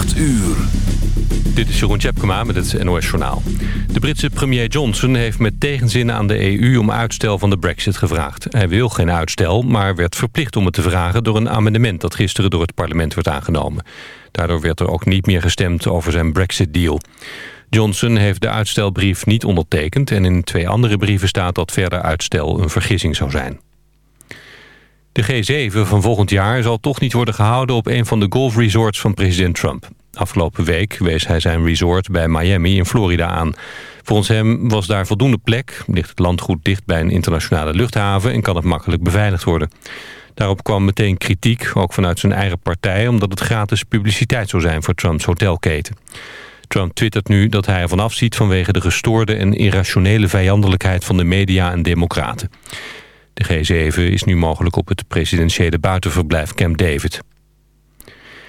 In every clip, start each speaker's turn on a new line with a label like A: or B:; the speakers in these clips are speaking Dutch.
A: 8 uur.
B: Dit is Jeroen Tjepkema met het NOS Journaal. De Britse premier Johnson heeft met tegenzin aan de EU om uitstel van de brexit gevraagd. Hij wil geen uitstel, maar werd verplicht om het te vragen... door een amendement dat gisteren door het parlement werd aangenomen. Daardoor werd er ook niet meer gestemd over zijn brexit-deal. Johnson heeft de uitstelbrief niet ondertekend... en in twee andere brieven staat dat verder uitstel een vergissing zou zijn. De G7 van volgend jaar zal toch niet worden gehouden op een van de golfresorts van president Trump. Afgelopen week wees hij zijn resort bij Miami in Florida aan. Volgens hem was daar voldoende plek, ligt het landgoed dicht bij een internationale luchthaven en kan het makkelijk beveiligd worden. Daarop kwam meteen kritiek, ook vanuit zijn eigen partij, omdat het gratis publiciteit zou zijn voor Trumps hotelketen. Trump twittert nu dat hij ervan afziet vanwege de gestoorde en irrationele vijandelijkheid van de media en democraten. De G7 is nu mogelijk op het presidentiële buitenverblijf Camp David.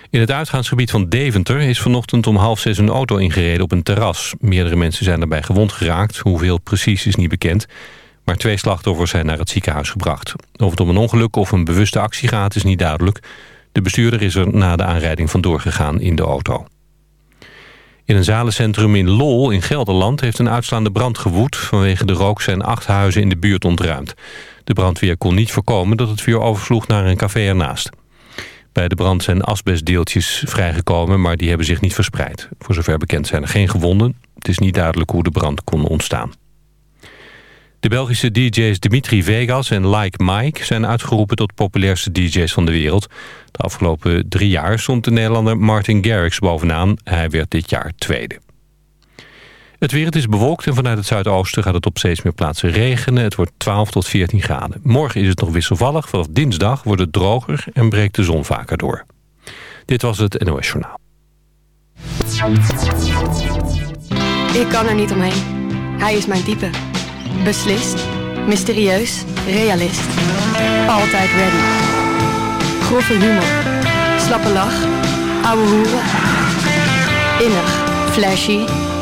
B: In het uitgaansgebied van Deventer is vanochtend om half zes een auto ingereden op een terras. Meerdere mensen zijn daarbij gewond geraakt. Hoeveel precies is niet bekend. Maar twee slachtoffers zijn naar het ziekenhuis gebracht. Of het om een ongeluk of een bewuste actie gaat is niet duidelijk. De bestuurder is er na de aanrijding vandoor gegaan in de auto. In een zalencentrum in Lol in Gelderland heeft een uitslaande brand gewoed. Vanwege de rook zijn acht huizen in de buurt ontruimd. De brandweer kon niet voorkomen dat het vuur oversloeg naar een café ernaast. Bij de brand zijn asbestdeeltjes vrijgekomen, maar die hebben zich niet verspreid. Voor zover bekend zijn er geen gewonden. Het is niet duidelijk hoe de brand kon ontstaan. De Belgische DJ's Dimitri Vegas en Like Mike zijn uitgeroepen tot populairste DJ's van de wereld. De afgelopen drie jaar stond de Nederlander Martin Garrix bovenaan. Hij werd dit jaar tweede. Het weer het is bewolkt en vanuit het zuidoosten gaat het op steeds meer plaatsen regenen. Het wordt 12 tot 14 graden. Morgen is het nog wisselvallig. Vanaf dinsdag wordt het droger en breekt de zon vaker door. Dit was het NOS Journaal.
C: Ik kan er niet omheen. Hij is mijn type. Beslist, mysterieus, realist. Altijd ready. Grove humor. Slappe lach. Ouwe hoeren. Innig, flashy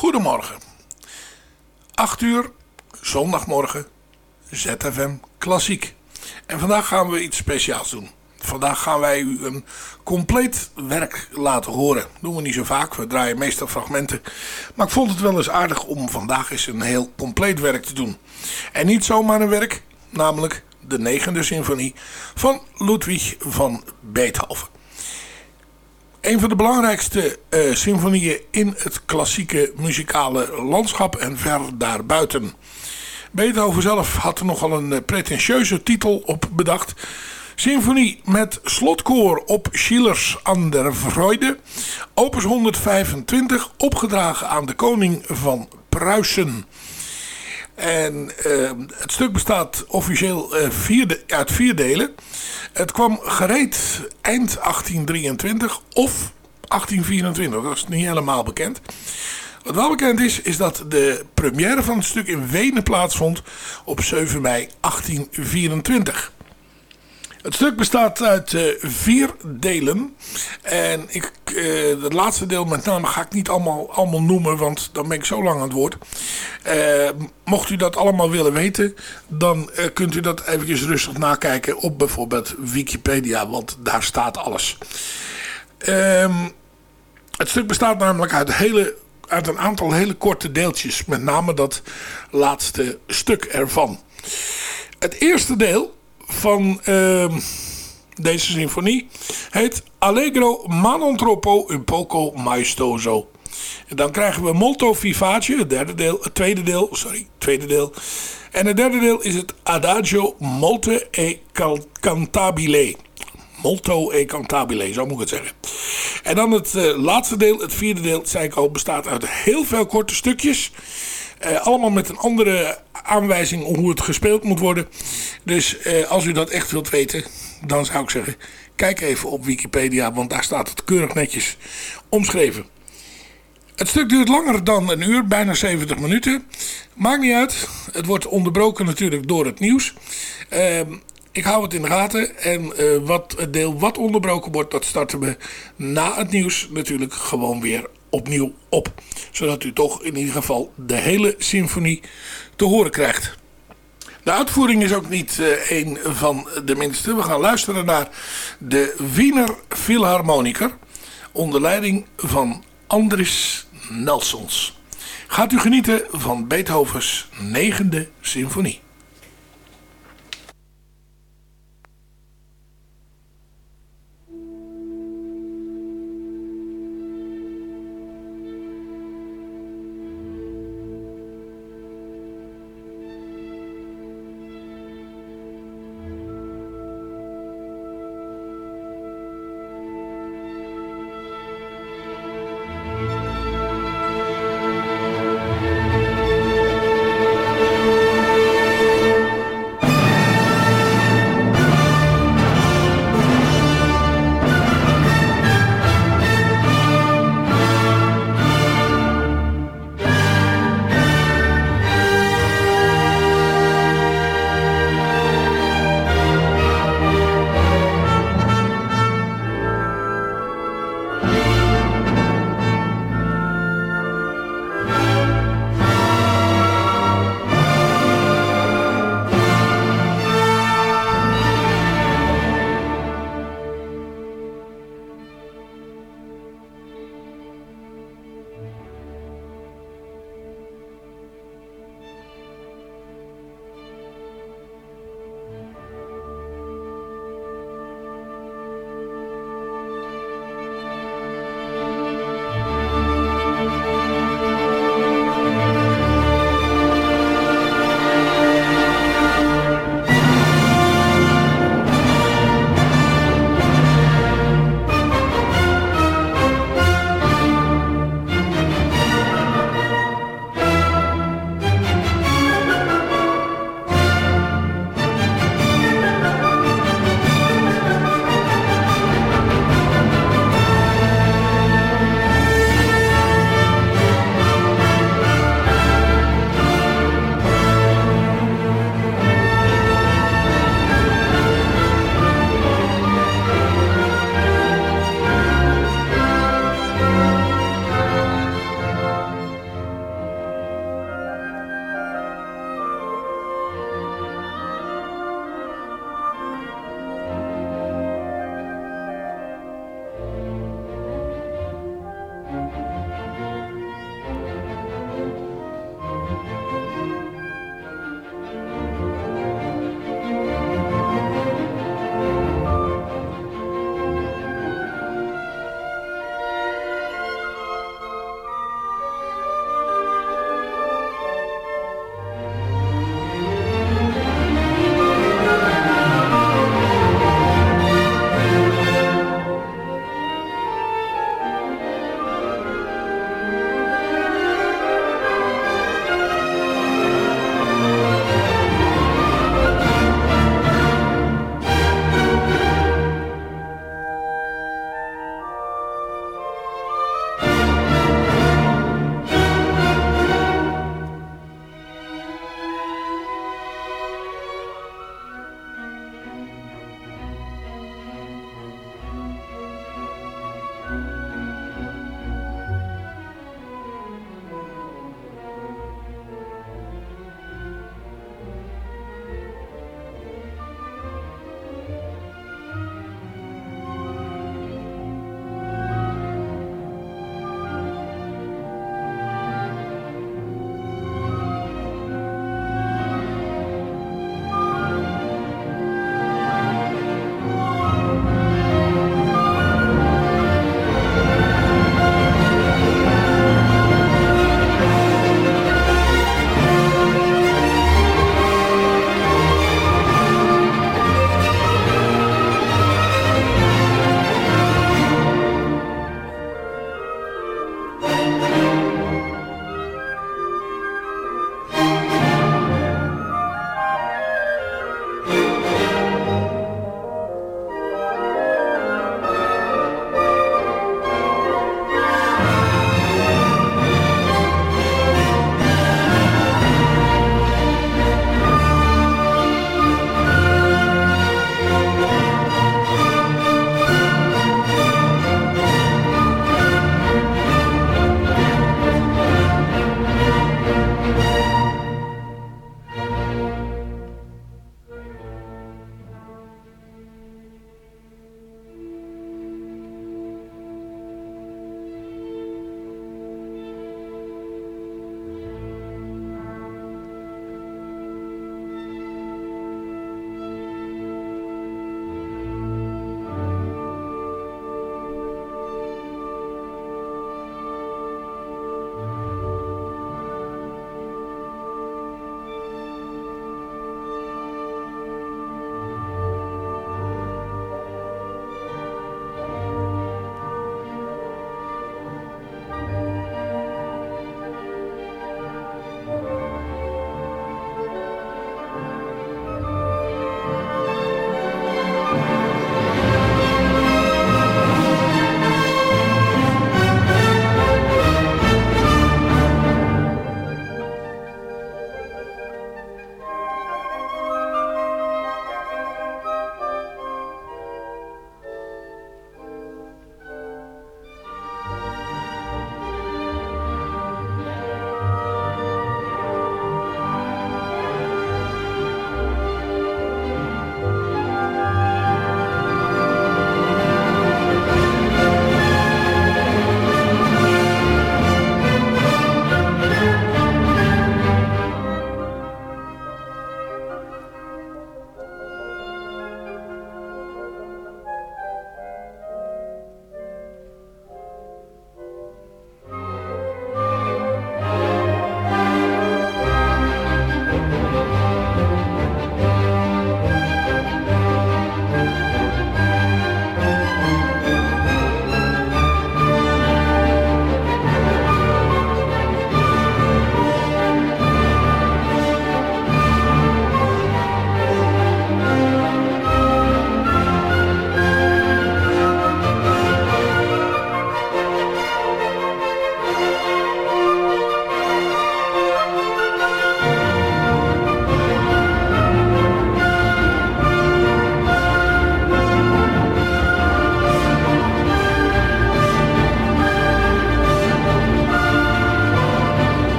D: Goedemorgen. 8 uur, zondagmorgen, ZFM Klassiek. En vandaag gaan we iets speciaals doen. Vandaag gaan wij u een compleet werk laten horen. Dat doen we niet zo vaak, we draaien meestal fragmenten. Maar ik vond het wel eens aardig om vandaag eens een heel compleet werk te doen. En niet zomaar een werk, namelijk de negende symfonie van Ludwig van Beethoven. Een van de belangrijkste uh, symfonieën in het klassieke muzikale landschap en ver daarbuiten. Beethoven zelf had er nogal een uh, pretentieuze titel op bedacht. Symfonie met slotkoor op Schillers an der Freude. Opus 125, opgedragen aan de koning van Pruisen. En uh, het stuk bestaat officieel vierde, uit vier delen. Het kwam gereed eind 1823 of 1824. Dat is niet helemaal bekend. Wat wel bekend is, is dat de première van het stuk in Wenen plaatsvond op 7 mei 1824. Het stuk bestaat uit uh, vier delen. En ik, uh, het laatste deel met name ga ik niet allemaal, allemaal noemen, want dan ben ik zo lang aan het woord. Uh, mocht u dat allemaal willen weten, dan kunt u dat eventjes rustig nakijken op bijvoorbeeld Wikipedia, want daar staat alles. Um, het stuk bestaat namelijk uit hele uit een aantal hele korte deeltjes. Met name dat laatste stuk ervan. Het eerste deel van uh, deze symfonie heet Allegro ma non troppo un poco maestoso. En dan krijgen we Molto Vivace, het, derde deel, het tweede deel. Sorry, tweede deel. En het derde deel is het Adagio Molte e Cantabile. Molto e Cantabile, zo moet ik het zeggen. En dan het uh, laatste deel, het vierde deel, zei ik al, bestaat uit heel veel korte stukjes. Uh, allemaal met een andere aanwijzing hoe het gespeeld moet worden. Dus uh, als u dat echt wilt weten, dan zou ik zeggen, kijk even op Wikipedia, want daar staat het keurig netjes omschreven. Het stuk duurt langer dan een uur, bijna 70 minuten. Maakt niet uit. Het wordt onderbroken natuurlijk door het nieuws. Uh, ik hou het in de gaten. En uh, wat, het deel wat onderbroken wordt, dat starten we na het nieuws natuurlijk gewoon weer opnieuw op. Zodat u toch in ieder geval de hele symfonie te horen krijgt. De uitvoering is ook niet uh, een van de minste. We gaan luisteren naar de Wiener Philharmoniker. Onder leiding van Andris Nelsons. Gaat u genieten van Beethovens negende symfonie.